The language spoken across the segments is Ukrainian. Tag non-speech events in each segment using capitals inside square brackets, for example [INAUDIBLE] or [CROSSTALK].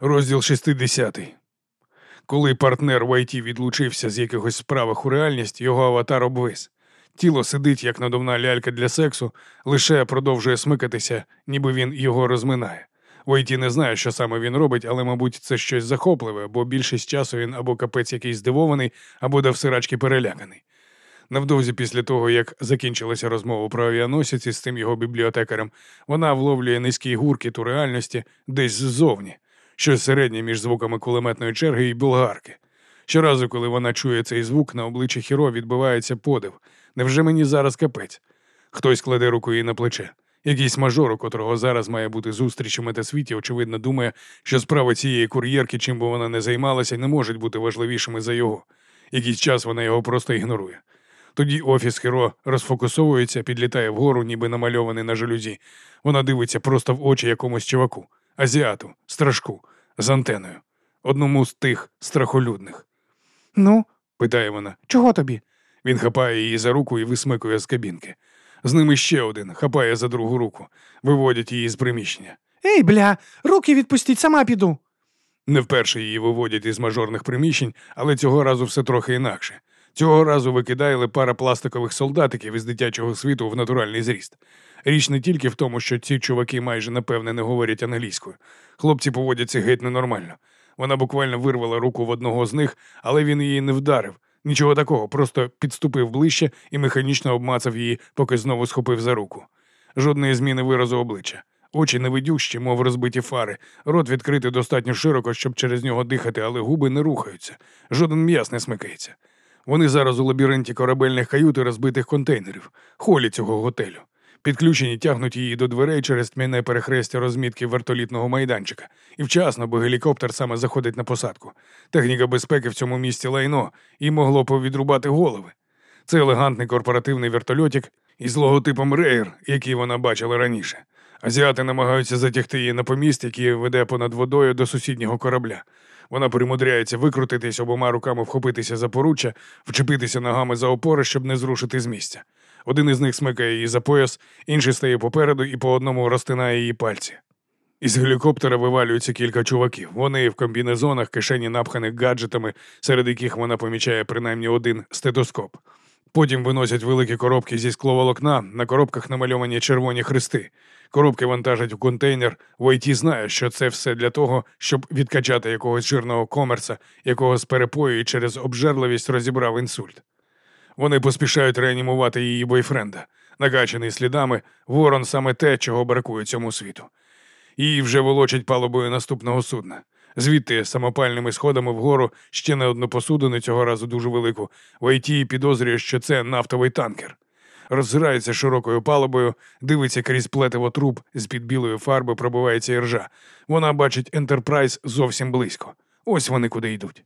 Розділ 60. Коли партнер в ІТ відлучився з якихось справах у реальність, його аватар обвис. Тіло сидить, як надувна лялька для сексу, лише продовжує смикатися, ніби він його розминає. В ІТ не знає, що саме він робить, але, мабуть, це щось захопливе, бо більшість часу він або капець якийсь здивований, або до всирачки переляканий. Невдовзі після того, як закінчилася розмова про авіаносець із тим його бібліотекарем, вона вловлює низький гуркіт у реальності десь ззовні щось середнє між звуками кулеметної черги і болгарки. Щоразу, коли вона чує цей звук, на обличчі Хіро відбивається подив. Невже мені зараз капець? Хтось кладе руку їй на плече. Якийсь мажор, у котрого зараз має бути зустріч у метасвіті, очевидно, думає, що справи цієї кур'єрки, чим би вона не займалася, не можуть бути важливішими за його. Якийсь час вона його просто ігнорує. Тоді офіс Хіро розфокусовується, підлітає вгору, ніби намальований на жалюзі. Вона дивиться просто в очі якомусь чуваку азіату, страшку, з антеною, одному з тих страхолюдних. Ну, питає вона. чого тобі? Він хапає її за руку і висмикує з кабінки. З ними ще один хапає за другу руку, виводять її з приміщення. Ей, бля, руки відпустіть, сама піду. Не вперше її виводять із мажорних приміщень, але цього разу все трохи інакше. Цього разу викидали пара пластикових солдатиків із дитячого світу в натуральний зріст. Річ не тільки в тому, що ці чуваки майже напевне не говорять англійською. Хлопці поводяться геть ненормально. Вона буквально вирвала руку в одного з них, але він її не вдарив. Нічого такого, просто підступив ближче і механічно обмацав її, поки знову схопив за руку. Жодної зміни виразу обличчя. Очі невидющі, мов розбиті фари, рот відкритий достатньо широко, щоб через нього дихати, але губи не рухаються. Жоден м'яс не смикається. Вони зараз у лабіринті корабельних кают і розбитих контейнерів, холі цього готелю. Підключені тягнуть її до дверей через тьмяне перехрестя розмітки вертолітного майданчика. І вчасно, бо гелікоптер саме заходить на посадку. Техніка безпеки в цьому місці лайно і могло повідрубати голови. Це елегантний корпоративний вертольотик із логотипом Рейр, який вона бачила раніше. Азіати намагаються затягти її на поміст, який веде понад водою до сусіднього корабля. Вона примудряється викрутитись обома руками, вхопитися за поруччя, вчепитися ногами за опори, щоб не зрушити з місця. Один із них смикає її за пояс, інший стає попереду і по одному розтинає її пальці. Із гелікоптера вивалюються кілька чуваків. Вони в комбінезонах, кишені напханих гаджетами, серед яких вона помічає принаймні один стетоскоп. Потім виносять великі коробки зі скловолокна, на коробках намальовані червоні хрести. Коробки вантажать у контейнер. В ІТ знає, що це все для того, щоб відкачати якогось жирного комерса, якого з перепою і через обжерливість розібрав інсульт. Вони поспішають реанімувати її бойфренда. Накачаний слідами, ворон саме те, чого бракує цьому світу. Її вже волочать палубою наступного судна. Звідти самопальними сходами вгору ще не одну посудину, цього разу дуже велику. В ІТ підозрює, що це нафтовий танкер. Роззирається широкою палубою, дивиться крізь плетиво труб, з-під білої фарби пробивається іржа. Вона бачить Ентерпрайз зовсім близько. Ось вони куди йдуть.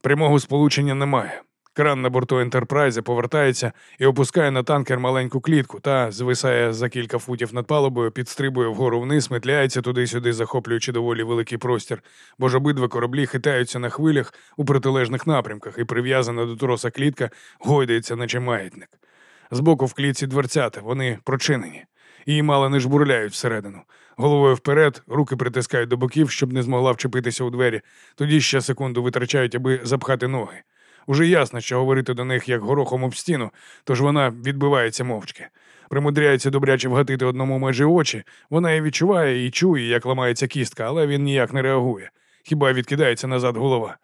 Прямого сполучення немає. Кран на борту Ентерпрайза повертається і опускає на танкер маленьку клітку та звисає за кілька футів над палубою, підстрибує вгору вниз, метляється туди-сюди, захоплюючи доволі великий простір, бо ж обидва кораблі хитаються на хвилях у протилежних напрямках, і прив'язана до троса клітка гойдається, наче маятник. Збоку в клітці дверцята, вони прочинені. Її мало не жбурляють всередину. Головою вперед, руки притискають до боків, щоб не змогла вчепитися у двері. Тоді ще секунду витрачають, аби запхати ноги. Уже ясно, що говорити до них як горохом об стіну, тож вона відбивається мовчки. Примудряється добряче вгатити одному межі очі. Вона і відчуває, і чує, як ламається кістка, але він ніяк не реагує. Хіба відкидається назад голова.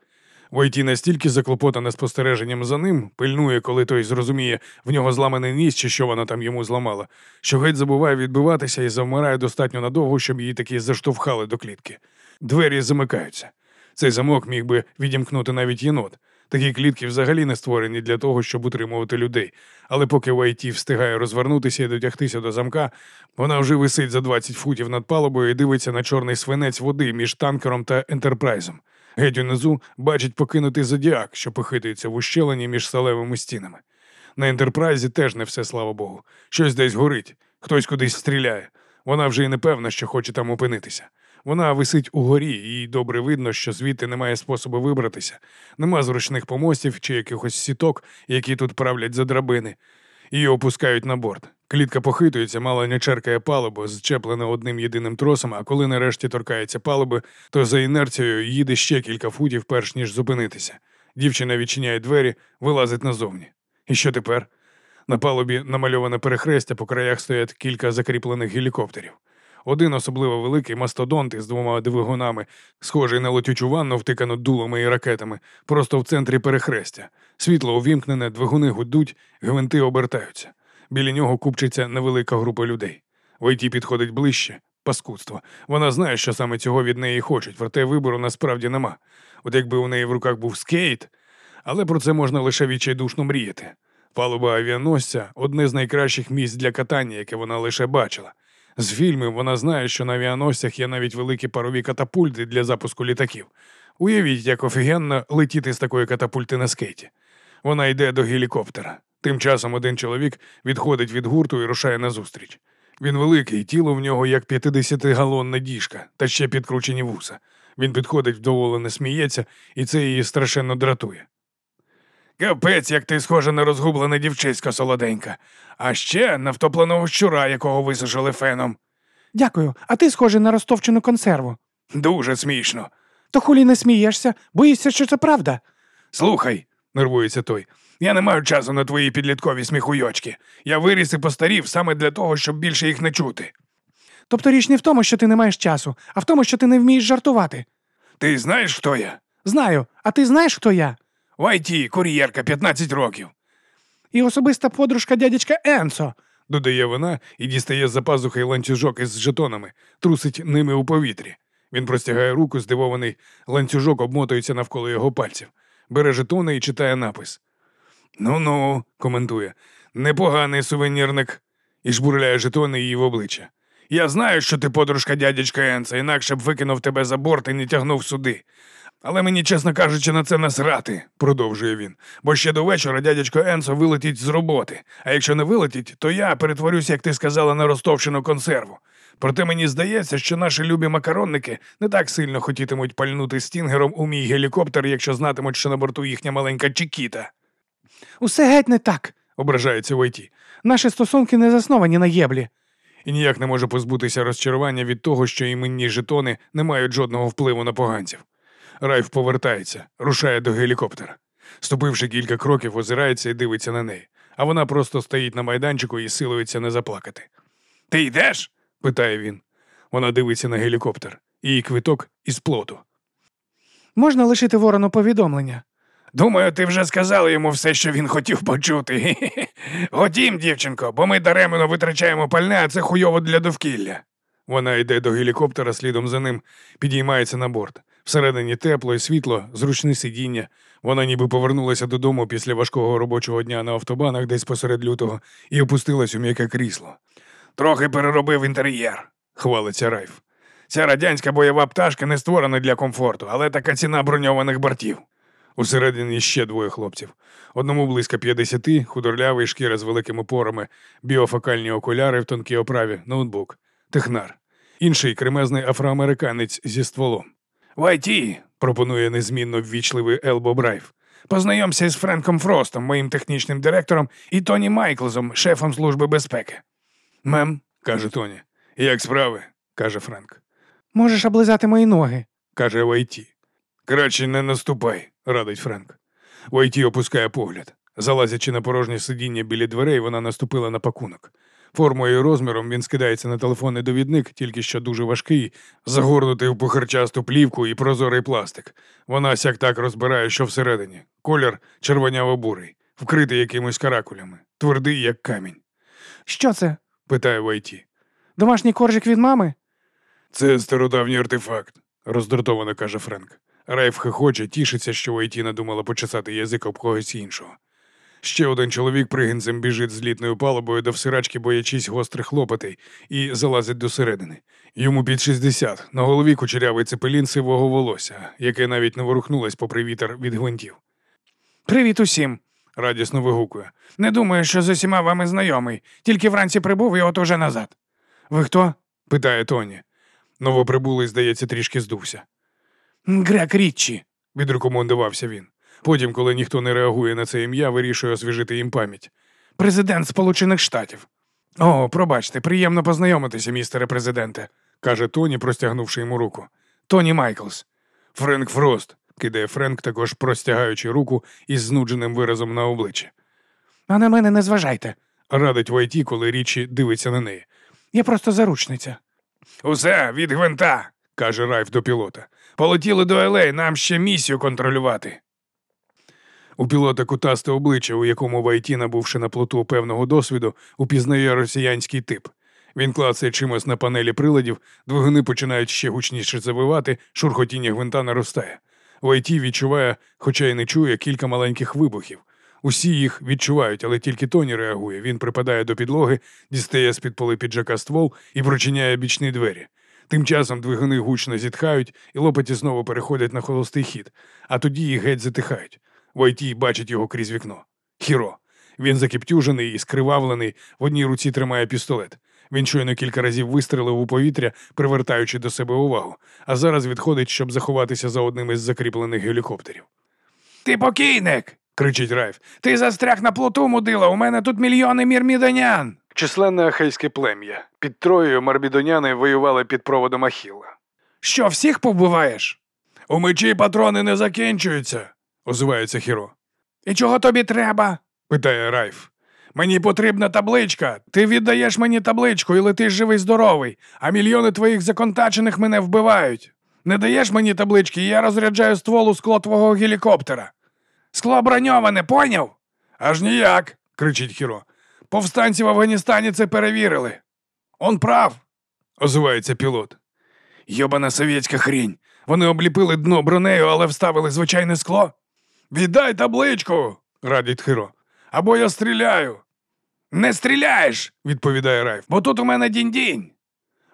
Войті настільки заклопотане спостереженням за ним, пильнує, коли той зрозуміє, в нього зламаний ніс чи що вона там йому зламала, що геть забуває відбиватися і завмирає достатньо надовго, щоб її таки заштовхали до клітки. Двері замикаються. Цей замок міг би відімкнути навіть єнот. Такі клітки взагалі не створені для того, щоб утримувати людей. Але поки Вайті встигає розвернутися і дотягтися до замка, вона вже висить за 20 футів над палубою і дивиться на чорний свинець води між танкером та ентерпрайзом. Геть унизу бачить покинутий зодіак, що похитується в ущелині між сталевими стінами. На ентерпрайзі теж не все, слава Богу. Щось десь горить, хтось кудись стріляє. Вона вже й не певна, що хоче там опинитися. Вона висить угорі, і добре видно, що звідти немає способу вибратися, нема зручних помостів чи якихось сіток, які тут правлять за драбини. Її опускають на борт. Клітка похитується, мало не черкає палубу, зчеплена одним єдиним тросом, а коли нарешті торкається палуби, то за інерцією їде ще кілька футів, перш ніж зупинитися. Дівчина відчиняє двері, вилазить назовні. І що тепер? На палубі намальоване перехрестя, по краях стоять кілька закріплених гелікоптерів. Один особливо великий мастодонт із двома двигунами, схожий на летючу ванну, втикану дулами і ракетами, просто в центрі перехрестя. Світло увімкнене, двигуни гудуть, гвинти обертаються. Біля нього купчиться невелика група людей. Войті підходить ближче. Паскудство. Вона знає, що саме цього від неї хочуть, проте вибору насправді нема. От якби у неї в руках був скейт, але про це можна лише відчайдушно мріяти. Палуба авіаносця одне з найкращих місць для катання, яке вона лише бачила. З фільмів вона знає, що на авіаносцях є навіть великі парові катапульти для запуску літаків. Уявіть, як офігенно летіти з такої катапульти на скейті. Вона йде до гелікоптера. Тим часом один чоловік відходить від гурту і рушає назустріч. Він великий, тіло в нього як 50-галонна діжка, та ще підкручені вуса. Він підходить вдоволено сміється, і це її страшенно дратує. Капець, як ти схожа на розгублене дівчисько солоденька, а ще на втопленого щура, якого висушили феном. Дякую, а ти схожий на розтовчену консерву. Дуже смішно. То хулі не смієшся, боїшся, що це правда. Слухай, нервується той. Я не маю часу на твої підліткові сміхуйочки. Я виріс і постарів саме для того, щоб більше їх не чути. Тобто річ не в тому, що ти не маєш часу, а в тому, що ти не вмієш жартувати. Ти знаєш, хто я? Знаю, а ти знаєш, хто я? В ІТ, кур'єрка, 15 років, І особиста подружка дядячка Енсо. додає вона і дістає з-за пазухи ланцюжок із жетонами, трусить ними у повітрі. Він простягає руку, здивований, ланцюжок обмотується навколо його пальців, бере жетони і читає напис. Ну ну, коментує, непоганий сувенірник, і жбурляє жетони її в обличчя. Я знаю, що ти подружка дядячка Енса, інакше б викинув тебе за борт і не тягнув сюди. Але мені, чесно кажучи, на це насрати, продовжує він. Бо ще до вечора дядячко Енсо вилетить з роботи. А якщо не вилетить, то я перетворюся, як ти сказала, на розтовчену консерву. Проте мені здається, що наші любі макаронники не так сильно хотітимуть пальнути стінгером у мій гелікоптер, якщо знатимуть, що на борту їхня маленька Чікіта. Усе геть не так. Ображається Войті. Наші стосунки не засновані на єблі. І ніяк не може позбутися розчарування від того, що іменні жетони не мають жодного впливу на поганців. Райф повертається, рушає до гелікоптера. Ступивши кілька кроків, озирається і дивиться на неї, а вона просто стоїть на майданчику і силується не заплакати. Ти йдеш? питає він. Вона дивиться на гелікоптер. Її квиток із плоту. Можна лишити ворону повідомлення. Думаю, ти вже сказала йому все, що він хотів почути. [LAUGHS] Готім, дівчинко, бо ми даремно витрачаємо пальне, а це хуйово для довкілля. Вона йде до гелікоптера слідом за ним, підіймається на борт. Всередині тепло і світло, зручне сидіння. Вона ніби повернулася додому після важкого робочого дня на автобанах десь посеред лютого і опустилась у м'яке крісло. Трохи переробив інтер'єр, хвалиться Райф. Ця радянська бойова пташка не створена для комфорту, але така ціна броньованих бортів. Усередині ще двоє хлопців. Одному близько 50, худорлявий шкіра з великими порами, біфокальні окуляри в тонкій оправі, ноутбук, технар. Інший кремезний афроамериканець зі стволом. Вай Ті, пропонує незмінно ввічливий Л. Боб Райф. Познайомся з Френком Фростом, моїм технічним директором, і Тоні Майклсом, шефом служби безпеки. Мем, каже Тоні. Як справи? каже Френк. Можеш облизати мої ноги. каже Вайті. Краще не наступай, радить Френк. Вайті опускає погляд. Залазячи на порожнє сидіння біля дверей, вона наступила на пакунок. Формою і розміром він скидається на телефонний довідник, тільки що дуже важкий, загорнутий в пухарчасту плівку і прозорий пластик. Вона сяк так розбирає, що всередині. Колір червоняво-бурий, вкритий якимось каракулями, твердий, як камінь. Що це? Питає Вай Ті. Домашній коржик від мами? Це стародавній артефакт, роздратовано каже Френк. Райф хихоче, тішиться, що Вай Ті надумала почесати язик об когось іншого. Ще один чоловік пригінцем біжить злітною палубою до всирачки, боячись гострих лопатей, і залазить досередини. Йому під 60, на голові кучерявий цепелін сивого волосся, яке навіть не ворухнулось попри вітер від гвинтів. Привіт усім. Радісно вигукує. Не думаю, що з усіма вами знайомий. Тільки вранці прибув і от уже назад. Ви хто? питає Тоні. Новоприбулий, здається, трішки здувся. Грек Річчі. Відрекомендувався він. Потім, коли ніхто не реагує на це ім'я, вирішує освіжити їм пам'ять. президент Сполучених Штатів. О, пробачте, приємно познайомитися, містере президенте, каже Тоні, простягнувши йому руку. Тоні Майклс. Френк Фрост, кидає Френк, також простягаючи руку із знудженим виразом на обличчі. А на мене не зважайте. Радить Вай Ті, коли Річі дивиться на неї. Я просто заручниця. Усе від гвинта, каже Райф до пілота. Полетіли до Ел-Ей, нам ще місію контролювати. У пілота кутасте обличчя, у якому Вай Ті, набувши на плоту певного досвіду, упізнає росіянський тип. Він клацає чимось на панелі приладів, двигуни починають ще гучніше завивати, шурхотіння гвинта наростає. Вайті відчуває, хоча й не чує, кілька маленьких вибухів. Усі їх відчувають, але тільки Тоні реагує. Він припадає до підлоги, дістає з-під поли піджака ствол і прочиняє бічні двері. Тим часом двигуни гучно зітхають і лопаті знову переходять на холостий хід, а тоді їх геть затихають. Войті бачить його крізь вікно. Хіро. Він закіптюжений і скривавлений, в одній руці тримає пістолет. Він щойно кілька разів вистрелив у повітря, привертаючи до себе увагу, а зараз відходить, щоб заховатися за одним із закріплених гелікоптерів. Ти покійник. кричить Райф. Ти застряг на плоту, мудила. У мене тут мільйони мірмідонян. Численне ахейське плем'я. Під троєю марбідоняни воювали під проводом Ахілла. Що, всіх повбиваєш? У мечі патрони не закінчуються, озивається Хіро. І чого тобі треба? питає Райф. Мені потрібна табличка. Ти віддаєш мені табличку і летиш живий здоровий, а мільйони твоїх законтачених мене вбивають. Не даєш мені таблички, і я розряджаю ствол у скло твого гелікоптера. Скло броньоване, поняв? Аж ніяк, кричить Хіро. Повстанці в Афганістані це перевірили. Он прав, озивається пілот. Йобана совєтська хрінь. Вони обліпили дно бронею, але вставили звичайне скло. Віддай табличку, радить Хиро. Або я стріляю. Не стріляєш, відповідає Райф. бо тут у мене дінь-дінь.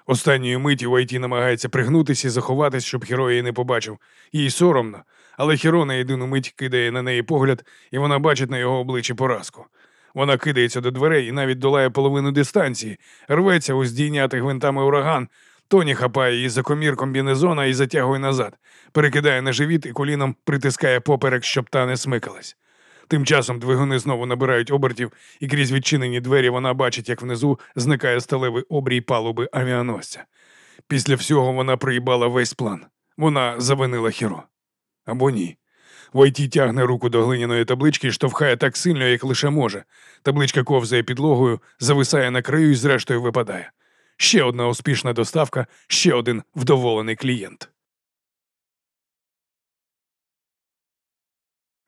Останньої миті Вайті намагається пригнутися і заховатись, щоб Хіро її не побачив. Їй соромно, але Хіро на єдину мить кидає на неї погляд, і вона бачить на його обличчі поразку. Вона кидається до дверей і навіть долає половину дистанції, рветься у здійнятий гвинтами ураган. Тоні хапає її за комір комбінезона і затягує назад, перекидає на живіт і коліном притискає поперек, щоб та не смикалась. Тим часом двигуни знову набирають обертів, і крізь відчинені двері вона бачить, як внизу зникає сталевий обрій палуби авіаносця. Після всього вона приїбала весь план. Вона завинила хіро. Або ні. Войті тягне руку до глиняної таблички і штовхає так сильно, як лише може. Табличка ковзає підлогою, зависає на краю і зрештою випадає. Ще одна успішна доставка, ще один вдоволений клієнт.